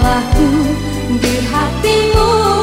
salahku di hatimu.